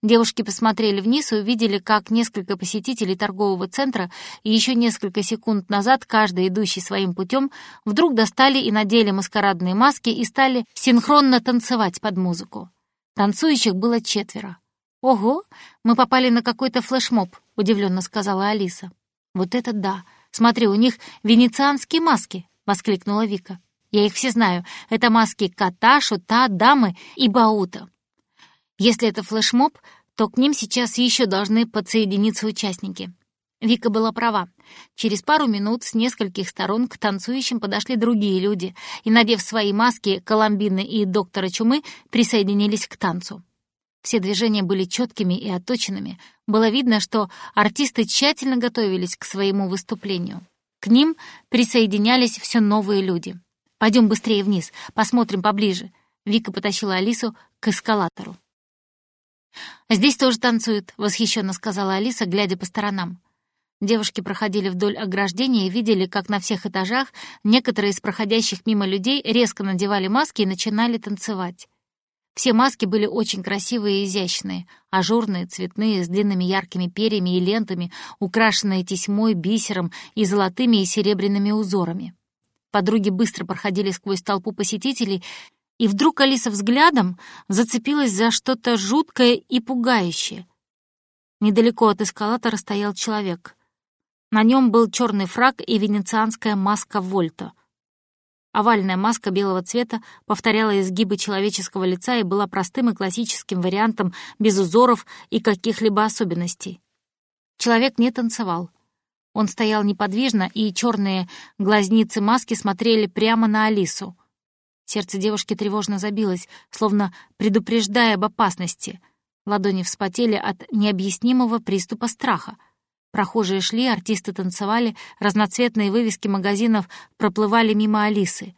Девушки посмотрели вниз и увидели, как несколько посетителей торгового центра и еще несколько секунд назад каждый идущий своим путем вдруг достали и надели маскарадные маски и стали синхронно танцевать под музыку. Танцующих было четверо. «Ого, мы попали на какой-то флешмоб», — удивленно сказала Алиса. «Вот это да! Смотри, у них венецианские маски!» — воскликнула Вика. «Я их все знаю. Это маски кота, шута, дамы и баута. Если это флешмоб, то к ним сейчас еще должны подсоединиться участники. Вика была права. Через пару минут с нескольких сторон к танцующим подошли другие люди и, надев свои маски, Коломбины и доктора Чумы, присоединились к танцу. Все движения были четкими и отточенными. Было видно, что артисты тщательно готовились к своему выступлению. К ним присоединялись все новые люди. Пойдем быстрее вниз, посмотрим поближе. Вика потащила Алису к эскалатору. «Здесь тоже танцуют», — восхищенно сказала Алиса, глядя по сторонам. Девушки проходили вдоль ограждения и видели, как на всех этажах некоторые из проходящих мимо людей резко надевали маски и начинали танцевать. Все маски были очень красивые и изящные, ажурные, цветные, с длинными яркими перьями и лентами, украшенные тесьмой, бисером и золотыми и серебряными узорами. Подруги быстро проходили сквозь толпу посетителей, и вдруг Алиса взглядом зацепилась за что-то жуткое и пугающее. Недалеко от эскалатора стоял человек. На нем был черный фраг и венецианская маска Вольта. Овальная маска белого цвета повторяла изгибы человеческого лица и была простым и классическим вариантом без узоров и каких-либо особенностей. Человек не танцевал. Он стоял неподвижно, и черные глазницы маски смотрели прямо на Алису. Сердце девушки тревожно забилось, словно предупреждая об опасности. Ладони вспотели от необъяснимого приступа страха — Прохожие шли, артисты танцевали, разноцветные вывески магазинов проплывали мимо Алисы.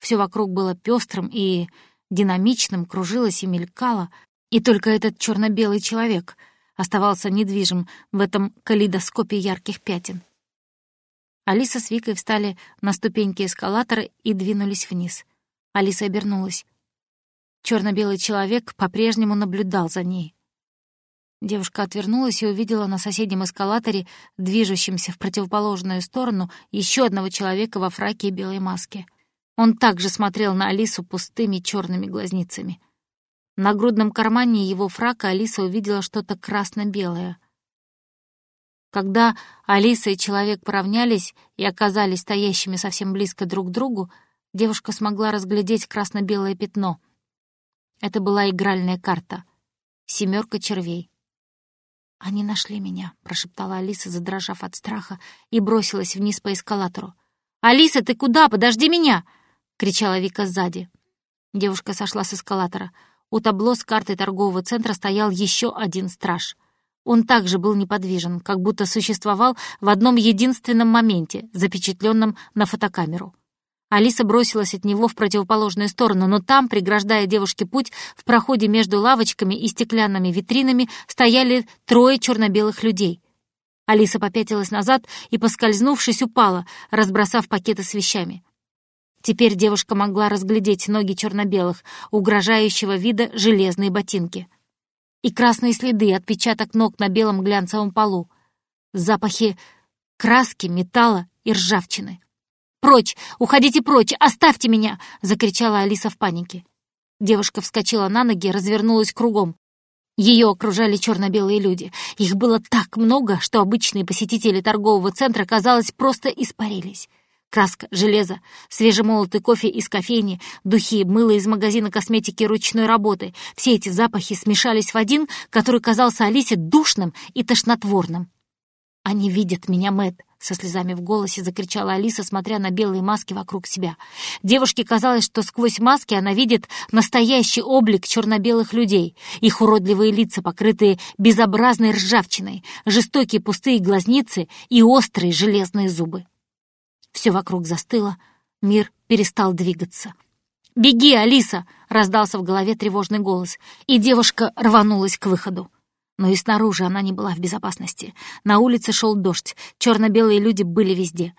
Все вокруг было пестрым и динамичным, кружилось и мелькало, и только этот черно-белый человек оставался недвижим в этом калейдоскопе ярких пятен. Алиса с Викой встали на ступеньки эскалатора и двинулись вниз. Алиса обернулась. Черно-белый человек по-прежнему наблюдал за ней. Девушка отвернулась и увидела на соседнем эскалаторе, движущемся в противоположную сторону, еще одного человека во фраке и белой маске. Он также смотрел на Алису пустыми черными глазницами. На грудном кармане его фрака Алиса увидела что-то красно-белое. Когда Алиса и человек поравнялись и оказались стоящими совсем близко друг к другу, девушка смогла разглядеть красно-белое пятно. Это была игральная карта — семерка червей. «Они нашли меня», — прошептала Алиса, задрожав от страха, и бросилась вниз по эскалатору. «Алиса, ты куда? Подожди меня!» — кричала Вика сзади. Девушка сошла с эскалатора. У табло с картой торгового центра стоял еще один страж. Он также был неподвижен, как будто существовал в одном единственном моменте, запечатленном на фотокамеру. Алиса бросилась от него в противоположную сторону, но там, преграждая девушке путь, в проходе между лавочками и стеклянными витринами стояли трое черно-белых людей. Алиса попятилась назад и, поскользнувшись, упала, разбросав пакеты с вещами. Теперь девушка могла разглядеть ноги черно-белых, угрожающего вида железные ботинки. И красные следы, отпечаток ног на белом глянцевом полу. Запахи краски, металла и ржавчины. «Прочь! Уходите прочь! Оставьте меня!» — закричала Алиса в панике. Девушка вскочила на ноги, развернулась кругом. Ее окружали черно-белые люди. Их было так много, что обычные посетители торгового центра, казалось, просто испарились. Краска, железо, свежемолотый кофе из кофейни, духи, мыло из магазина косметики ручной работы. Все эти запахи смешались в один, который казался Алисе душным и тошнотворным. «Они видят меня, Мэтт», — со слезами в голосе закричала Алиса, смотря на белые маски вокруг себя. Девушке казалось, что сквозь маски она видит настоящий облик черно-белых людей, их уродливые лица, покрытые безобразной ржавчиной, жестокие пустые глазницы и острые железные зубы. Все вокруг застыло, мир перестал двигаться. «Беги, Алиса!» — раздался в голове тревожный голос, и девушка рванулась к выходу. Но и снаружи она не была в безопасности. На улице шел дождь, черно-белые люди были везде.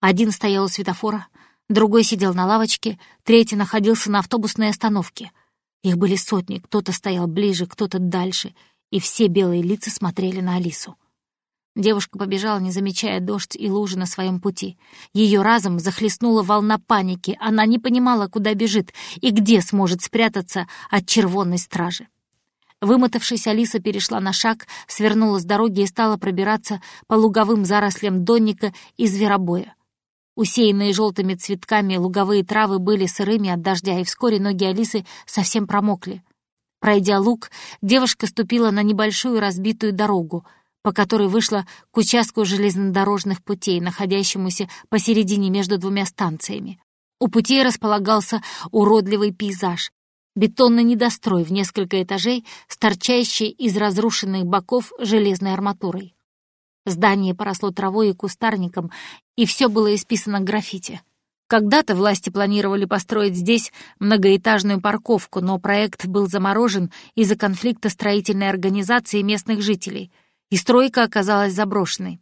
Один стоял у светофора, другой сидел на лавочке, третий находился на автобусной остановке. Их были сотни, кто-то стоял ближе, кто-то дальше, и все белые лица смотрели на Алису. Девушка побежала, не замечая дождь и лужи на своем пути. Ее разом захлестнула волна паники. Она не понимала, куда бежит и где сможет спрятаться от червонной стражи. Вымотавшись, Алиса перешла на шаг, свернула с дороги и стала пробираться по луговым зарослям донника и зверобоя. Усеянные желтыми цветками луговые травы были сырыми от дождя, и вскоре ноги Алисы совсем промокли. Пройдя луг, девушка ступила на небольшую разбитую дорогу, по которой вышла к участку железнодорожных путей, находящемуся посередине между двумя станциями. У путей располагался уродливый пейзаж. Бетонный недострой в несколько этажей с торчащей из разрушенных боков железной арматурой. Здание поросло травой и кустарником, и все было исписано граффити. Когда-то власти планировали построить здесь многоэтажную парковку, но проект был заморожен из-за конфликта строительной организации местных жителей, и стройка оказалась заброшенной.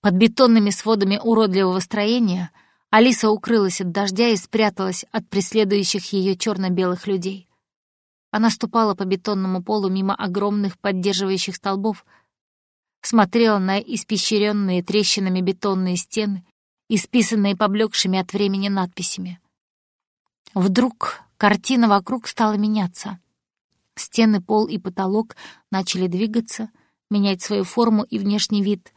Под бетонными сводами уродливого строения Алиса укрылась от дождя и спряталась от преследующих ее черно-белых людей. Она ступала по бетонному полу мимо огромных поддерживающих столбов, смотрела на испещренные трещинами бетонные стены, исписанные поблекшими от времени надписями. Вдруг картина вокруг стала меняться. Стены, пол и потолок начали двигаться, менять свою форму и внешний вид.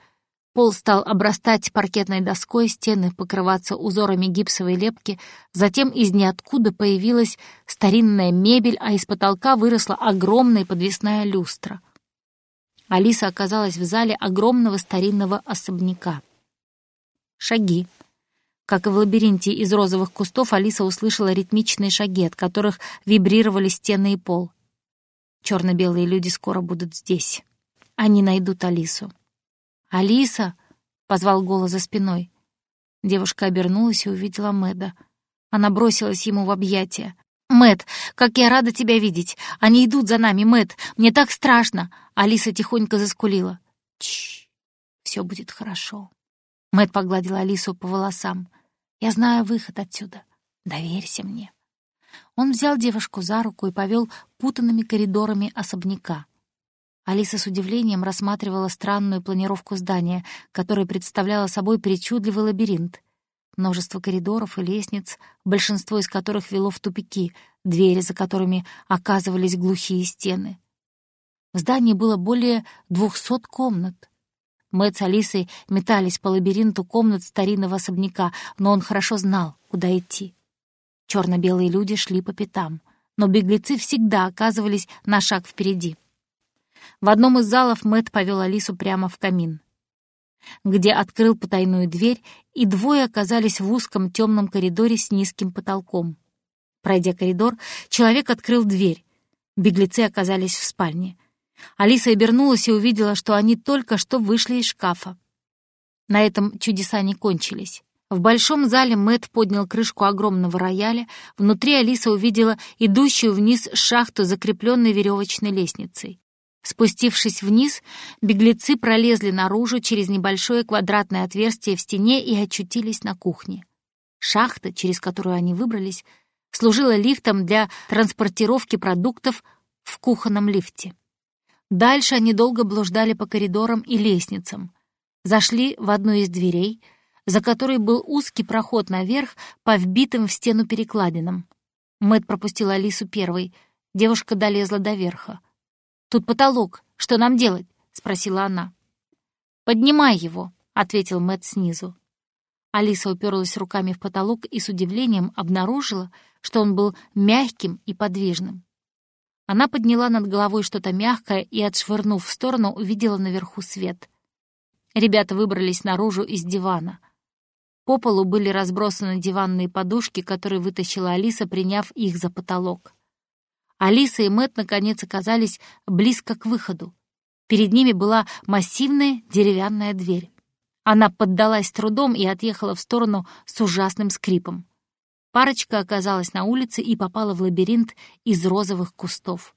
Пол стал обрастать паркетной доской, стены покрываться узорами гипсовой лепки, затем из ниоткуда появилась старинная мебель, а из потолка выросла огромная подвесная люстра. Алиса оказалась в зале огромного старинного особняка. Шаги. Как и в лабиринте из розовых кустов, Алиса услышала ритмичные шаги, от которых вибрировали стены и пол. Черно-белые люди скоро будут здесь. Они найдут Алису. «Алиса!» — позвал голос за спиной. Девушка обернулась и увидела Мэда. Она бросилась ему в объятия. Мэт, как я рада тебя видеть! Они идут за нами, Мэт! Мне так страшно!» Алиса тихонько заскулила. «Чш, все будет хорошо». Мэт погладил Алису по волосам. «Я знаю выход отсюда. Доверься мне». Он взял девушку за руку и повел путанными коридорами особняка. Алиса с удивлением рассматривала странную планировку здания, которое представляло собой причудливый лабиринт. Множество коридоров и лестниц, большинство из которых вело в тупики, двери за которыми оказывались глухие стены. В здании было более двухсот комнат. Мэтт с Алисой метались по лабиринту комнат старинного особняка, но он хорошо знал, куда идти. Черно-белые люди шли по пятам, но беглецы всегда оказывались на шаг впереди. В одном из залов Мэт повел Алису прямо в камин, где открыл потайную дверь, и двое оказались в узком темном коридоре с низким потолком. Пройдя коридор, человек открыл дверь. Беглецы оказались в спальне. Алиса обернулась и увидела, что они только что вышли из шкафа. На этом чудеса не кончились. В большом зале Мэт поднял крышку огромного рояля. Внутри Алиса увидела идущую вниз шахту, закрепленной веревочной лестницей. Спустившись вниз, беглецы пролезли наружу через небольшое квадратное отверстие в стене и очутились на кухне. Шахта, через которую они выбрались, служила лифтом для транспортировки продуктов в кухонном лифте. Дальше они долго блуждали по коридорам и лестницам. Зашли в одну из дверей, за которой был узкий проход наверх по вбитым в стену перекладинам. Мэт пропустил Алису первой. Девушка долезла до верха. Тут потолок. Что нам делать?» — спросила она. «Поднимай его», — ответил Мэт снизу. Алиса уперлась руками в потолок и с удивлением обнаружила, что он был мягким и подвижным. Она подняла над головой что-то мягкое и, отшвырнув в сторону, увидела наверху свет. Ребята выбрались наружу из дивана. По полу были разбросаны диванные подушки, которые вытащила Алиса, приняв их за потолок. Алиса и Мэт наконец оказались близко к выходу. Перед ними была массивная деревянная дверь. Она поддалась трудом и отъехала в сторону с ужасным скрипом. Парочка оказалась на улице и попала в лабиринт из розовых кустов.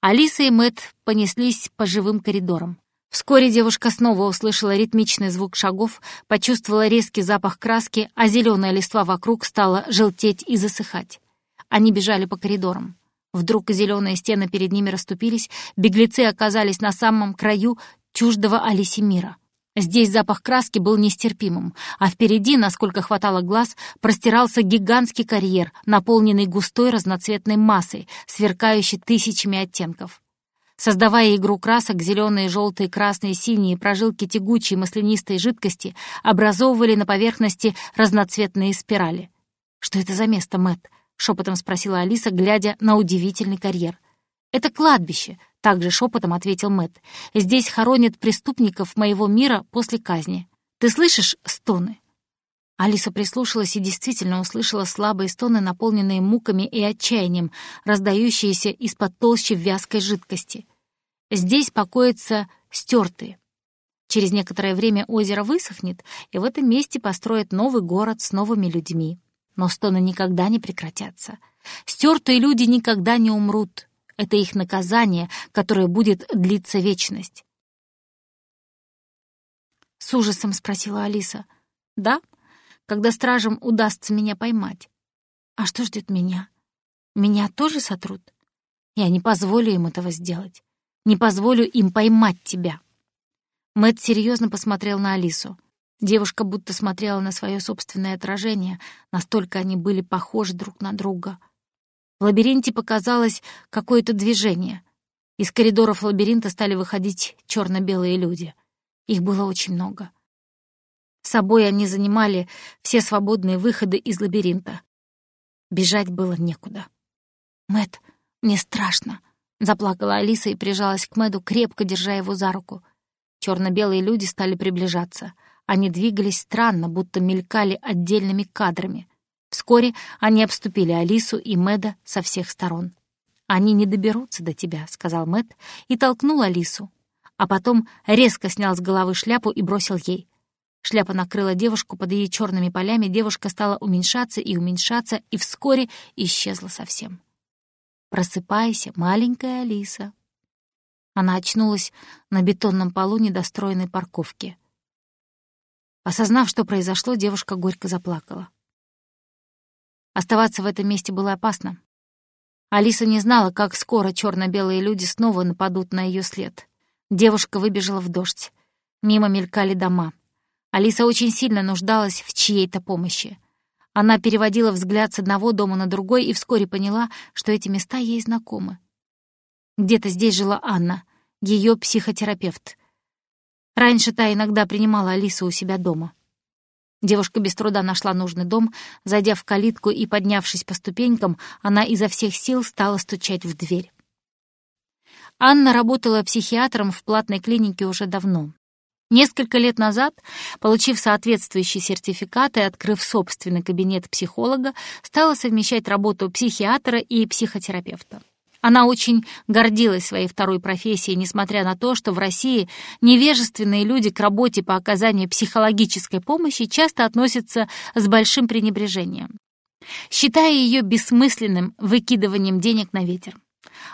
Алиса и Мэт понеслись по живым коридорам. Вскоре девушка снова услышала ритмичный звук шагов, почувствовала резкий запах краски, а зеленая листва вокруг стала желтеть и засыхать. Они бежали по коридорам. Вдруг зеленые стены перед ними расступились, беглецы оказались на самом краю чуждого Алиси мира. Здесь запах краски был нестерпимым, а впереди, насколько хватало глаз, простирался гигантский карьер, наполненный густой разноцветной массой, сверкающей тысячами оттенков. Создавая игру красок, зеленые, желтые, красные, синие прожилки тягучей маслянистой жидкости образовывали на поверхности разноцветные спирали. «Что это за место, Мэтт?» — шепотом спросила Алиса, глядя на удивительный карьер. «Это кладбище», — также шепотом ответил Мэт. «Здесь хоронят преступников моего мира после казни. Ты слышишь стоны?» Алиса прислушалась и действительно услышала слабые стоны, наполненные муками и отчаянием, раздающиеся из-под толщи вязкой жидкости. Здесь покоятся стертые. Через некоторое время озеро высохнет, и в этом месте построят новый город с новыми людьми. Но стоны никогда не прекратятся. Стертые люди никогда не умрут. Это их наказание, которое будет длиться вечность. С ужасом спросила Алиса. «Да, когда стражам удастся меня поймать. А что ждет меня? Меня тоже сотрут? Я не позволю им этого сделать. Не позволю им поймать тебя». Мэт серьезно посмотрел на Алису. Девушка будто смотрела на свое собственное отражение, настолько они были похожи друг на друга. В лабиринте показалось какое-то движение. Из коридоров лабиринта стали выходить черно белые люди. Их было очень много. С собой они занимали все свободные выходы из лабиринта. Бежать было некуда. Мэт, мне страшно», — заплакала Алиса и прижалась к Мэду, крепко держа его за руку. черно белые люди стали приближаться. Они двигались странно, будто мелькали отдельными кадрами. Вскоре они обступили Алису и Мэда со всех сторон. «Они не доберутся до тебя», — сказал Мэд и толкнул Алису. А потом резко снял с головы шляпу и бросил ей. Шляпа накрыла девушку под ее черными полями, девушка стала уменьшаться и уменьшаться, и вскоре исчезла совсем. «Просыпайся, маленькая Алиса». Она очнулась на бетонном полу недостроенной парковки. Осознав, что произошло, девушка горько заплакала. Оставаться в этом месте было опасно. Алиса не знала, как скоро черно белые люди снова нападут на ее след. Девушка выбежала в дождь. Мимо мелькали дома — Алиса очень сильно нуждалась в чьей-то помощи. Она переводила взгляд с одного дома на другой и вскоре поняла, что эти места ей знакомы. Где-то здесь жила Анна, ее психотерапевт. Раньше та иногда принимала Алису у себя дома. Девушка без труда нашла нужный дом. Зайдя в калитку и поднявшись по ступенькам, она изо всех сил стала стучать в дверь. Анна работала психиатром в платной клинике уже давно. Несколько лет назад, получив соответствующий сертификат и открыв собственный кабинет психолога, стала совмещать работу психиатра и психотерапевта. Она очень гордилась своей второй профессией, несмотря на то, что в России невежественные люди к работе по оказанию психологической помощи часто относятся с большим пренебрежением, считая ее бессмысленным выкидыванием денег на ветер.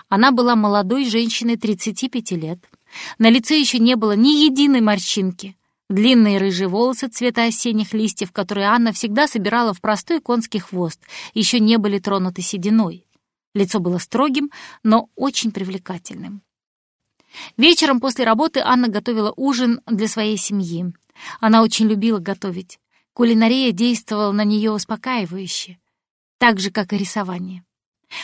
Она была молодой женщиной 35 лет, на лице еще не было ни единой морщинки. Длинные рыжие волосы цвета осенних листьев, которые Анна всегда собирала в простой конский хвост, еще не были тронуты сединой. Лицо было строгим, но очень привлекательным. Вечером после работы Анна готовила ужин для своей семьи. Она очень любила готовить. Кулинария действовала на нее успокаивающе, так же, как и рисование.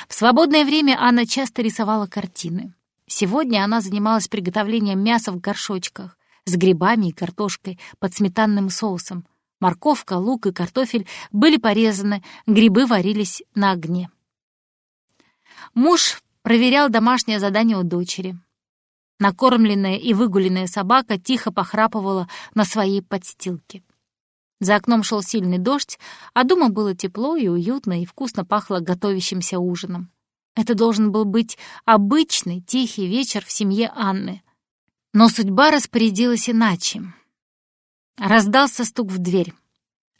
В свободное время Анна часто рисовала картины. Сегодня она занималась приготовлением мяса в горшочках с грибами и картошкой под сметанным соусом. Морковка, лук и картофель были порезаны, грибы варились на огне. Муж проверял домашнее задание у дочери. Накормленная и выгуленная собака тихо похрапывала на своей подстилке. За окном шел сильный дождь, а дома было тепло и уютно, и вкусно пахло готовящимся ужином. Это должен был быть обычный тихий вечер в семье Анны. Но судьба распорядилась иначе. Раздался стук в дверь.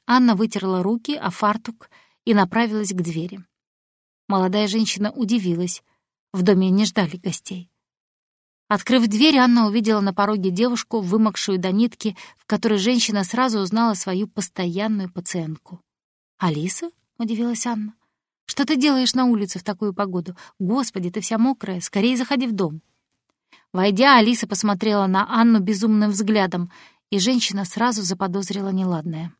Анна вытерла руки о фартук и направилась к двери. Молодая женщина удивилась. В доме не ждали гостей. Открыв дверь, Анна увидела на пороге девушку, вымокшую до нитки, в которой женщина сразу узнала свою постоянную пациентку. «Алиса?» — удивилась Анна. Что ты делаешь на улице в такую погоду? Господи, ты вся мокрая, скорее заходи в дом». Войдя, Алиса посмотрела на Анну безумным взглядом, и женщина сразу заподозрила неладное.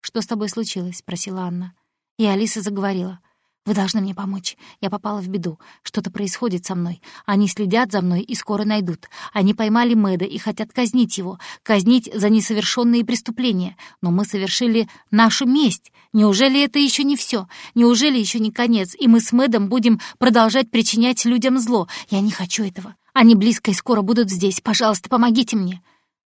«Что с тобой случилось?» — спросила Анна. И Алиса заговорила. Вы должны мне помочь. Я попала в беду. Что-то происходит со мной. Они следят за мной и скоро найдут. Они поймали Мэда и хотят казнить его. Казнить за несовершенные преступления. Но мы совершили нашу месть. Неужели это еще не все? Неужели еще не конец? И мы с Мэдом будем продолжать причинять людям зло? Я не хочу этого. Они близко и скоро будут здесь. Пожалуйста, помогите мне.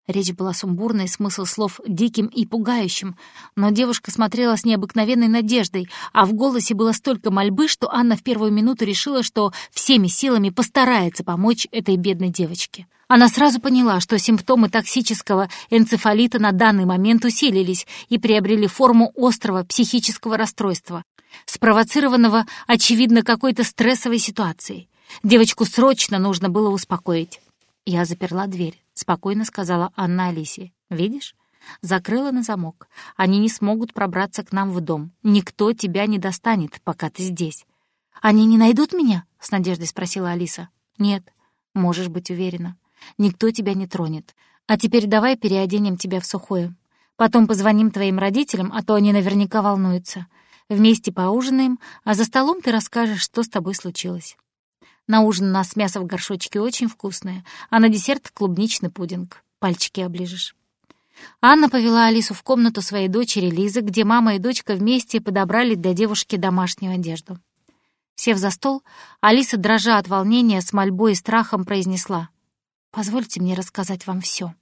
Речь была сумбурной, смысл слов диким и пугающим, но девушка смотрела с необыкновенной надеждой, а в голосе было столько мольбы, что Анна в первую минуту решила, что всеми силами постарается помочь этой бедной девочке. Она сразу поняла, что симптомы токсического энцефалита на данный момент усилились и приобрели форму острого психического расстройства, спровоцированного, очевидно, какой-то стрессовой ситуацией. Девочку срочно нужно было успокоить. Я заперла дверь, спокойно сказала Анна Алисе. Видишь? Закрыла на замок. Они не смогут пробраться к нам в дом. Никто тебя не достанет, пока ты здесь. Они не найдут меня? С надеждой спросила Алиса. Нет, можешь быть уверена. Никто тебя не тронет. А теперь давай переоденем тебя в сухое. Потом позвоним твоим родителям, а то они наверняка волнуются. Вместе поужинаем, а за столом ты расскажешь, что с тобой случилось. На ужин у нас мясо в горшочке очень вкусное, а на десерт клубничный пудинг. Пальчики оближешь. Анна повела Алису в комнату своей дочери Лизы, где мама и дочка вместе подобрали для девушки домашнюю одежду. Сев за стол, Алиса, дрожа от волнения, с мольбой и страхом произнесла «Позвольте мне рассказать вам все.